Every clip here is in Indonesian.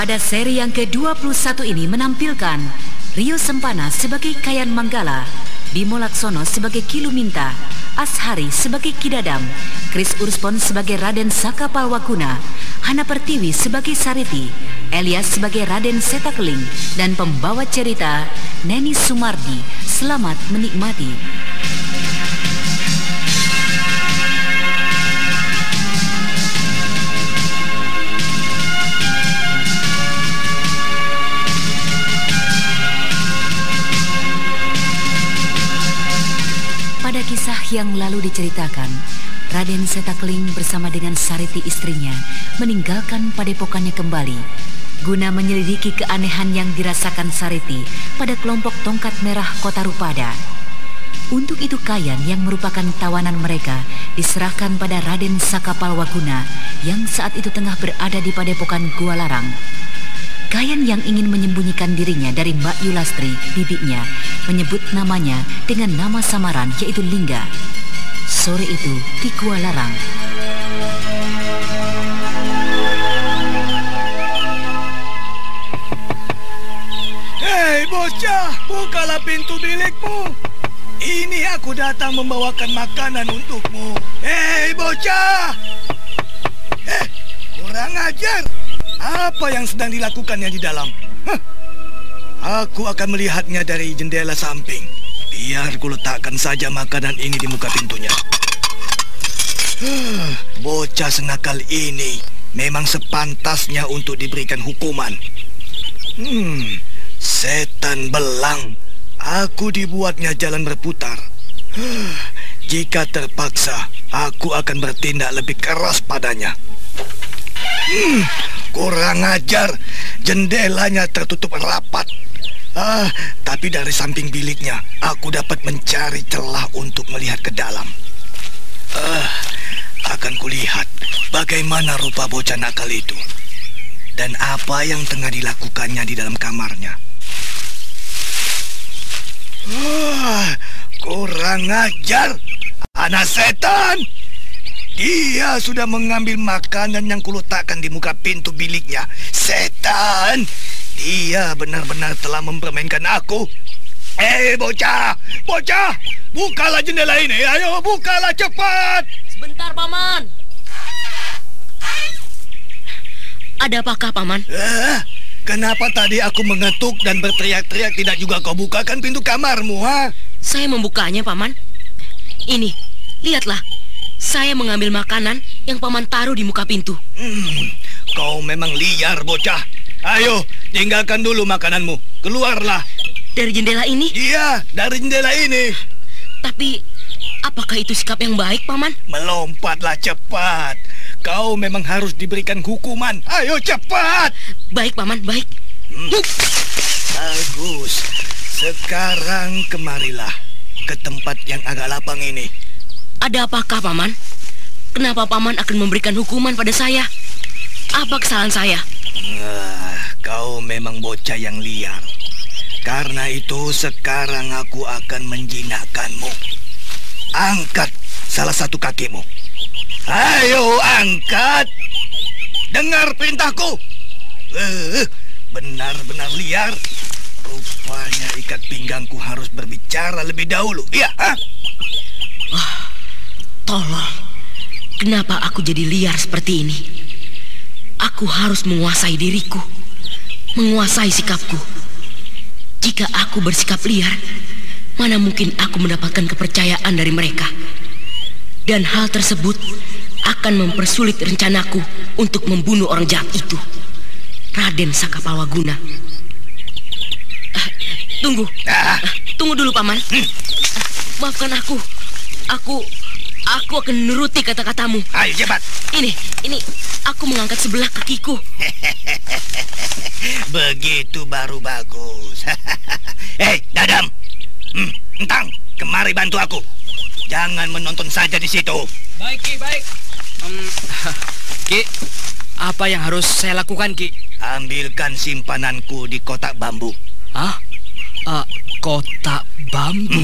pada seri yang ke-21 ini menampilkan Rio Sempana sebagai Kayan Manggala, Bimo Laksono sebagai Kiluminta, Ashari sebagai Kidadam, Chris Urspon sebagai Raden Saka Palwakuna, Hana Pertiwi sebagai Sariti, Elias sebagai Raden Setakeling, dan pembawa cerita Neni Sumardi. Selamat menikmati. Diceritakan, Raden Setakling bersama dengan Sariti istrinya meninggalkan padepokannya kembali guna menyelidiki keanehan yang dirasakan Sariti pada kelompok tongkat merah kota Rupada. Untuk itu Kayan yang merupakan tawanan mereka diserahkan pada Raden Sakapalwaguna yang saat itu tengah berada di padepokan Gua Larang. Kayan yang ingin menyembunyikan dirinya dari Mbak Yulastri, bibinya, menyebut namanya dengan nama samaran yaitu Lingga. Sore itu di Gua Larang. Hei bocah, bukalah pintu bilikmu. Ini aku datang membawakan makanan untukmu. Hei bocah! Eh, kurang ajar. Apa yang sedang dilakukannya di dalam? Hah? Aku akan melihatnya dari jendela samping. Biar ku letakkan saja makanan ini di muka pintunya. Huh, bocah senakal ini memang sepantasnya untuk diberikan hukuman. Hmm, setan belang. Aku dibuatnya jalan berputar. Huh, jika terpaksa, aku akan bertindak lebih keras padanya. Hmm, kurang ajar. Jendelanya tertutup rapat. Ah, tapi dari samping biliknya, aku dapat mencari celah untuk melihat ke dalam. Ah, akan kulihat bagaimana rupa bocah nakal itu. Dan apa yang tengah dilakukannya di dalam kamarnya. Ah, kurang ajar. Anak setan! Dia sudah mengambil makanan yang kuletakkan di muka pintu biliknya. Setan! Dia benar-benar telah mempermainkan aku. Eh, hey, bocah! Bocah! Bukalah jendela ini. Ayo, bukalah cepat! Sebentar, Paman. Ada apakah, Paman? Eh, kenapa tadi aku mengetuk dan berteriak-teriak tidak juga kau bukakan pintu kamarmu, ha? Saya membukanya, Paman. Ini, lihatlah. Saya mengambil makanan yang paman taruh di muka pintu. Hmm, kau memang liar, bocah. Ayo, tinggalkan dulu makananmu. Keluarlah. Dari jendela ini? Iya, dari jendela ini. Tapi, apakah itu sikap yang baik, paman? Melompatlah cepat. Kau memang harus diberikan hukuman. Ayo cepat. Baik, paman, baik. Hmm. Bagus. Sekarang kemarilah ke tempat yang agak lapang ini. Ada apakah, Paman? Kenapa Paman akan memberikan hukuman pada saya? Apa kesalahan saya? Ah, kau memang bocah yang liar. Karena itu sekarang aku akan menjinakkanmu. Angkat salah satu kakimu. Ayo angkat. Dengar perintahku. Eh, benar-benar liar. Rupanya ikat pinggangku harus berbicara lebih dahulu. Iya, ha? Tolong, kenapa aku jadi liar seperti ini? Aku harus menguasai diriku, menguasai sikapku. Jika aku bersikap liar, mana mungkin aku mendapatkan kepercayaan dari mereka? Dan hal tersebut akan mempersulit rencanaku untuk membunuh orang jahat itu. Raden Sakapalwaguna. Ah, tunggu. Ah. Tunggu dulu, Paman. Ah, maafkan aku. Aku aku akan menuruti kata-katamu. Ayo cepat. Ini, ini aku mengangkat sebelah kakiku. Begitu baru bagus. Hei, Dadam. Hmm, entang, kemari bantu aku. Jangan menonton saja di situ. Baik, Ki, baik. Um, Ki, apa yang harus saya lakukan, Ki? Ambilkan simpananku di kotak bambu. Ah, uh, kotak bambu.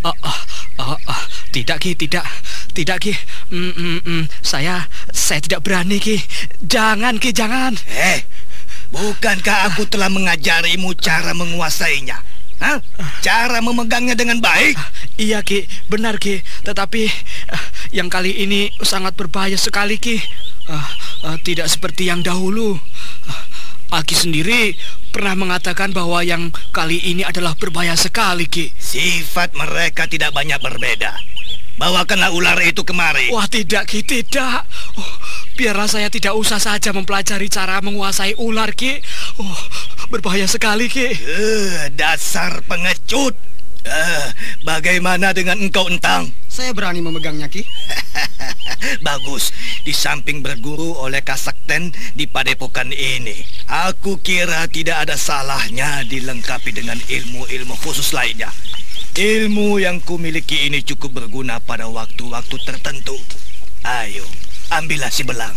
Uh, uh, uh, uh, tidak, Ki, tidak. Tidak, Ki. Mm, mm, mm. Saya, saya tidak berani, Ki. Jangan, Ki, jangan. Eh, bukankah aku telah mengajarimu cara menguasainya? Hah? Cara memegangnya dengan baik? Iya, Ki. Benar, Ki. Tetapi uh, yang kali ini sangat berbahaya sekali, Ki. Uh, uh, tidak seperti yang dahulu. Aki sendiri pernah mengatakan bahwa yang kali ini adalah berbahaya sekali, Ki. Sifat mereka tidak banyak berbeda. Bawakanlah ular itu kemari. Wah, tidak, Ki, tidak. Oh, biarlah saya tidak usah saja mempelajari cara menguasai ular, Ki. Oh, berbahaya sekali, Ki. Uh, dasar pengecut. Uh, bagaimana dengan engkau, Entang? Saya berani memegangnya, Ki. Bagus. Di samping berguru oleh Kasakten di padepokan ini, aku kira tidak ada salahnya dilengkapi dengan ilmu-ilmu khusus lainnya. Ilmu yang kumiliki ini cukup berguna pada waktu-waktu tertentu. Ayo, ambillah si belang.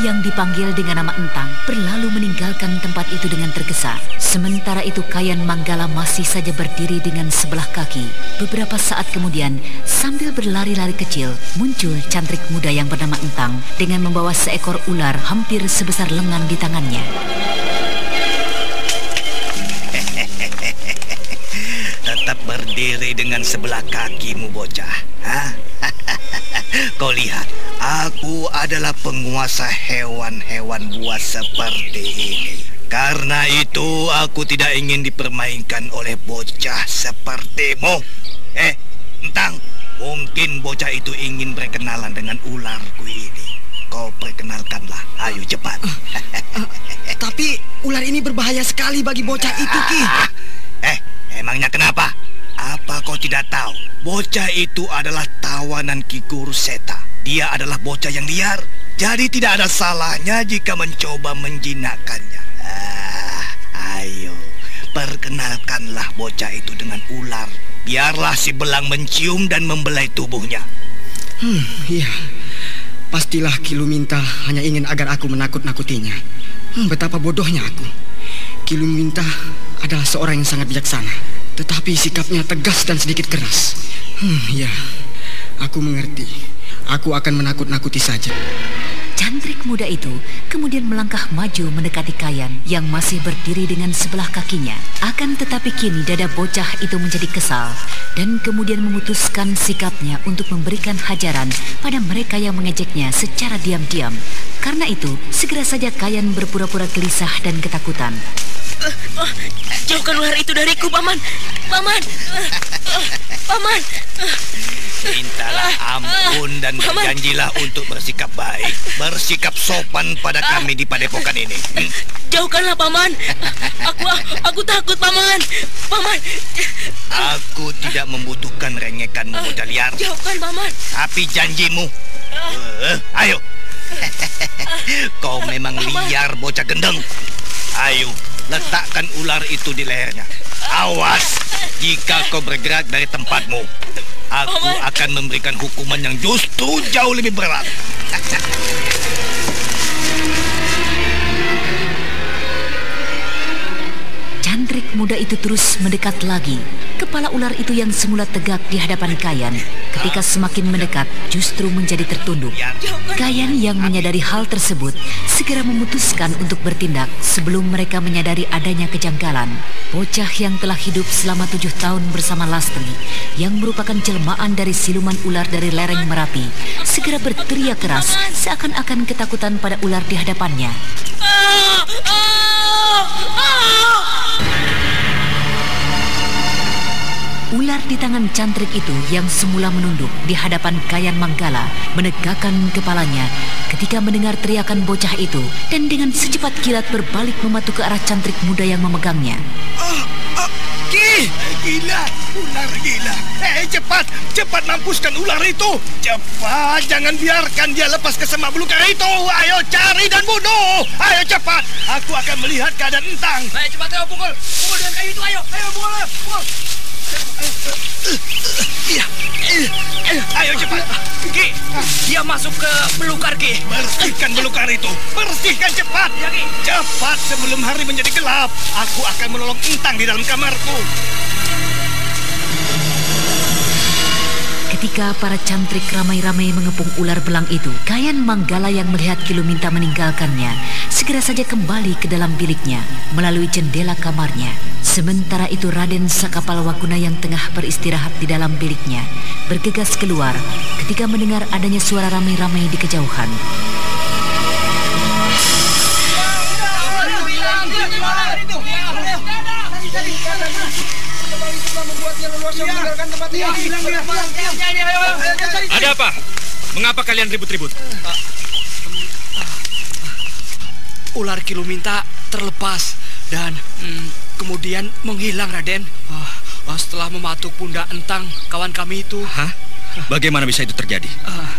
Yang dipanggil dengan nama Entang berlalu meninggalkan tempat itu dengan tergesa. Sementara itu Kayan Manggala masih saja berdiri dengan sebelah kaki. Beberapa saat kemudian, sambil berlari-lari kecil, muncul cantrik muda yang bernama Entang dengan membawa seekor ular hampir sebesar lengan di tangannya. Tetap berdiri dengan sebelah kakimu, bocah. Hah? Kau lihat, aku adalah penguasa hewan-hewan buas seperti ini. Karena itu, aku tidak ingin dipermainkan oleh bocah sepertimu. Eh, entang, mungkin bocah itu ingin berkenalan dengan ularku ini. Kau perkenalkanlah. Ayo cepat. Uh, tapi ular ini berbahaya sekali bagi bocah itu, Ki. Eh, emangnya kenapa? Apa kau tidak tahu? Bocah itu adalah tawanan Ki Guru Seta. Dia adalah bocah yang liar. Jadi tidak ada salahnya jika mencoba menjinakkannya. Ah, ayo, perkenalkanlah bocah itu dengan ular. Biarlah si belang mencium dan membelai tubuhnya. Hmm, iya. Pastilah Kilu minta hanya ingin agar aku menakut-nakutinya. Hmm, betapa bodohnya aku. Kilu minta adalah seorang yang sangat bijaksana, tetapi sikapnya tegas dan sedikit keras. Hmm, ya. Aku mengerti. Aku akan menakut-nakuti saja. Cantrik muda itu kemudian melangkah maju mendekati Kayan yang masih berdiri dengan sebelah kakinya. Akan tetapi kini dada bocah itu menjadi kesal dan kemudian memutuskan sikapnya untuk memberikan hajaran pada mereka yang mengejeknya secara diam-diam. Karena itu, segera saja Kayan berpura-pura gelisah dan ketakutan. Uh, jauhkan ular itu dariku, Paman. Paman. Uh, paman. Mintalah ampun dan berjanjilah untuk bersikap baik, bersikap sopan pada kami di padepokan ini. Hmm? Jauhkanlah paman. Aku aku takut paman. Paman. Aku tidak membutuhkan rengekanmu bocah liar. Jauhkan paman. Tapi janjimu. Uh, ayo. Kau memang liar bocah gendeng. Ayo, letakkan ular itu di lehernya. Awas jika kau bergerak dari tempatmu. Aku akan memberikan hukuman yang justru jauh lebih berat. Cantrik Cantrik muda itu terus mendekat lagi. Kepala ular itu yang semula tegak di hadapan Kayan, ketika semakin mendekat justru menjadi tertunduk. Kayan yang menyadari hal tersebut segera memutuskan untuk bertindak sebelum mereka menyadari adanya kejanggalan. Bocah yang telah hidup selama tujuh tahun bersama Lastri, yang merupakan jelmaan dari siluman ular dari lereng Merapi, segera berteriak keras seakan-akan ketakutan pada ular di hadapannya. Cantrik itu yang semula menunduk di hadapan Kayan Manggala menegakkan kepalanya ketika mendengar teriakan bocah itu dan dengan secepat kilat berbalik mematu ke arah cantrik muda yang memegangnya. Oh, oh, Ki! Gila! Ular gila! Eh, cepat! Cepat mampuskan ular itu! Cepat! Jangan biarkan dia lepas ke semak belukar itu! Ayo cari dan bunuh! Ayo cepat! Aku akan melihat keadaan entang! Baik, cepat ayo pukul! Pukul dengan kayu itu, ayo! Ayo, pukul! Pukul! Masuk ke belukar Ki. Bersihkan belukar itu. Bersihkan cepat. Ya Ki. Cepat sebelum hari menjadi gelap. Aku akan menolong Intang di dalam kamarku. Ketika para cantrik ramai-ramai mengepung ular belang itu, Kayan Manggala yang melihat Kiluminta meninggalkannya segera saja kembali ke dalam biliknya melalui jendela kamarnya. Sementara itu Raden Sakapal Wakuna yang tengah beristirahat di dalam biliknya bergegas keluar ketika mendengar adanya suara ramai-ramai di kejauhan. Ada apa? Mengapa kalian ribut-ribut? Ular Kiluminta terlepas dan hmm, kemudian menghilang, Raden. Uh, setelah mematuk pundak entang kawan kami itu. Hah? Bagaimana bisa itu terjadi? Uh,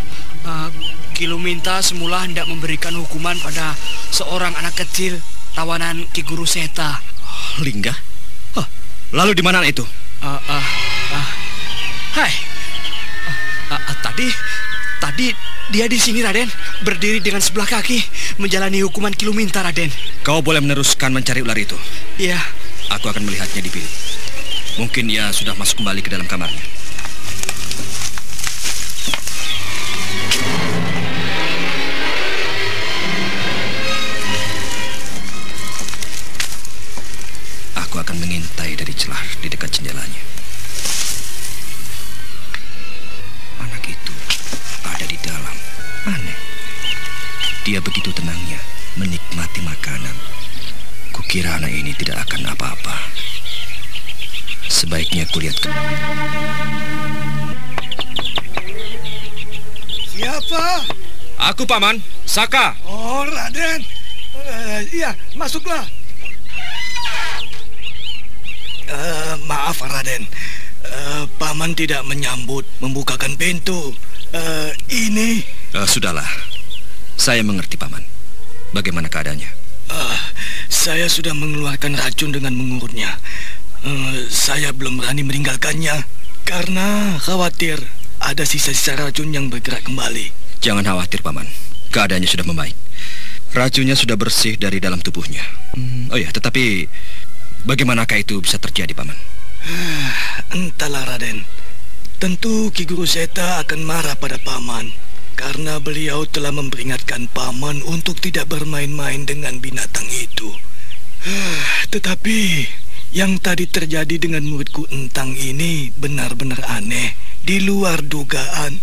uh, Kiluminta semula hendak memberikan hukuman pada seorang anak kecil tawanan Ki Guru Seta. Oh, Lingga? Huh, lalu di mana itu? Uh, uh, uh, hai, uh, uh, tadi, tadi dia di sini Raden, berdiri dengan sebelah kaki, menjalani hukuman Kiluminta Raden. Kau boleh meneruskan mencari ular itu. Iya. Aku akan melihatnya di bilik. Mungkin ia sudah masuk kembali ke dalam kamarnya. akan mengintai dari celah di dekat jendelanya. Anak itu ada di dalam. Dia begitu tenangnya menikmati makanan. Kukira anak ini tidak akan apa-apa. Sebaiknya kulihat ke... Siapa? Aku, Paman. Saka. Oh, Raden. Uh, iya, masuklah. Uh, maaf Raden, uh, paman tidak menyambut, membukakan pintu. Uh, ini. Uh, sudahlah, saya mengerti paman. Bagaimana keadaannya? Uh, saya sudah mengeluarkan racun dengan mengurutnya. Uh, saya belum berani meninggalkannya karena khawatir ada sisa-sisa racun yang bergerak kembali. Jangan khawatir paman, keadaannya sudah membaik. Racunnya sudah bersih dari dalam tubuhnya. Hmm, oh ya, tetapi Bagaimanakah itu bisa terjadi, Paman? Entahlah, Raden. Tentu Ki Guru Seta akan marah pada Paman karena beliau telah memperingatkan Paman untuk tidak bermain-main dengan binatang itu. Tetapi yang tadi terjadi dengan muridku Entang ini benar-benar aneh, di luar dugaan.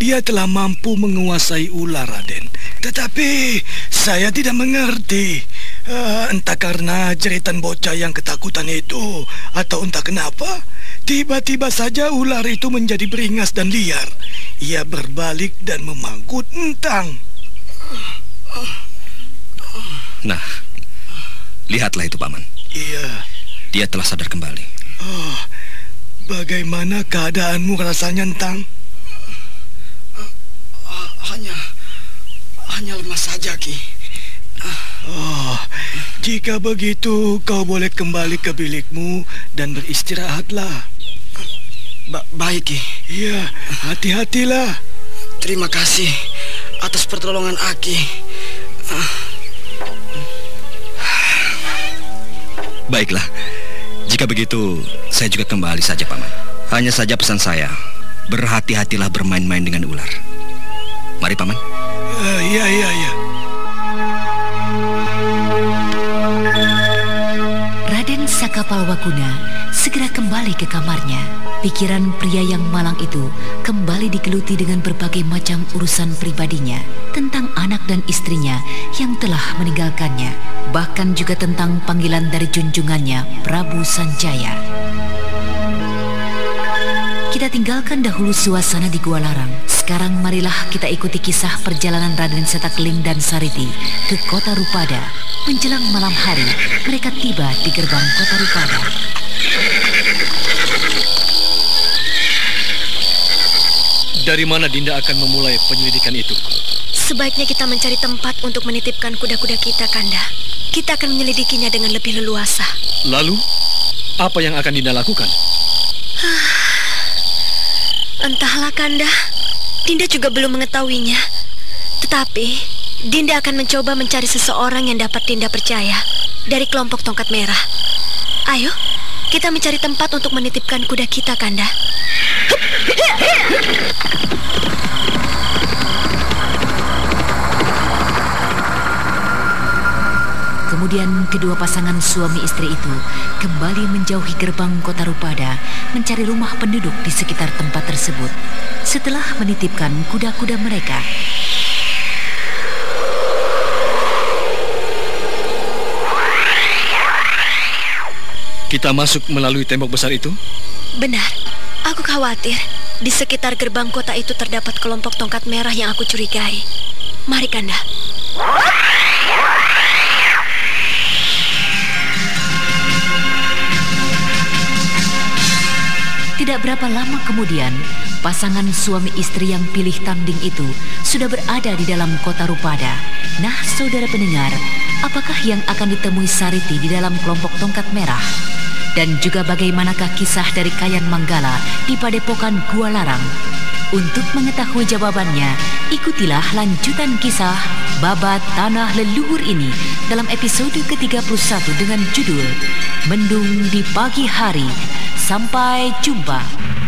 Dia telah mampu menguasai ular, Raden. Tetapi saya tidak mengerti Uh, entah karena jeritan bocah yang ketakutan itu Atau entah kenapa Tiba-tiba saja ular itu menjadi beringas dan liar Ia berbalik dan memanggut entang. Nah, lihatlah itu paman. Iya. Dia telah sadar kembali. Oh, bagaimana keadaanmu rasanya entang? Hanya, hanya lemas saja Ki. Oh, jika begitu kau boleh kembali ke bilikmu dan beristirahatlah. Ba baik, Ki. Iya, hati-hatilah. Terima kasih atas pertolongan Aki. Baiklah, Jika begitu, saya juga kembali saja, Paman. Hanya saja pesan saya, berhati-hatilah bermain-main dengan ular. Mari, Paman. Uh, iya, iya, iya. Raden Sakapalwakuna segera kembali ke kamarnya. Pikiran pria yang malang itu kembali digeluti dengan berbagai macam urusan pribadinya tentang anak dan istrinya yang telah meninggalkannya, bahkan juga tentang panggilan dari junjungannya Prabu Sanjaya. Kita tinggalkan dahulu suasana di Gua Larang. Sekarang marilah kita ikuti kisah perjalanan Raden Setakling dan Sariti ke kota Rupada. Menjelang malam hari, mereka tiba di gerbang kota Rupada. Dari mana Dinda akan memulai penyelidikan itu? Sebaiknya kita mencari tempat untuk menitipkan kuda-kuda kita, Kanda. Kita akan menyelidikinya dengan lebih leluasa. Lalu, apa yang akan Dinda lakukan? Entahlah, Kanda. Dinda juga belum mengetahuinya. Tetapi, Dinda akan mencoba mencari seseorang yang dapat Dinda percaya dari kelompok tongkat merah. Ayo, kita mencari tempat untuk menitipkan kuda kita, Kanda. Kemudian kedua pasangan suami istri itu kembali menjauhi gerbang kota Rupada mencari rumah penduduk di sekitar tempat tersebut. Setelah menitipkan kuda-kuda mereka, Kita masuk melalui tembok besar itu? Benar, aku khawatir di sekitar gerbang kota itu terdapat kelompok tongkat merah yang aku curigai. Mari, Kanda. Tidak berapa lama kemudian, pasangan suami istri yang pilih tanding itu sudah berada di dalam kota Rupada. Nah, saudara pendengar, apakah yang akan ditemui Sariti di dalam kelompok tongkat merah? Dan juga bagaimanakah kisah dari Kayan Manggala di padepokan Gua Larang? Untuk mengetahui jawabannya, ikutilah lanjutan kisah Babat Tanah Leluhur ini dalam episode ke-31 dengan judul Mendung di Pagi Hari Sampai jumpa.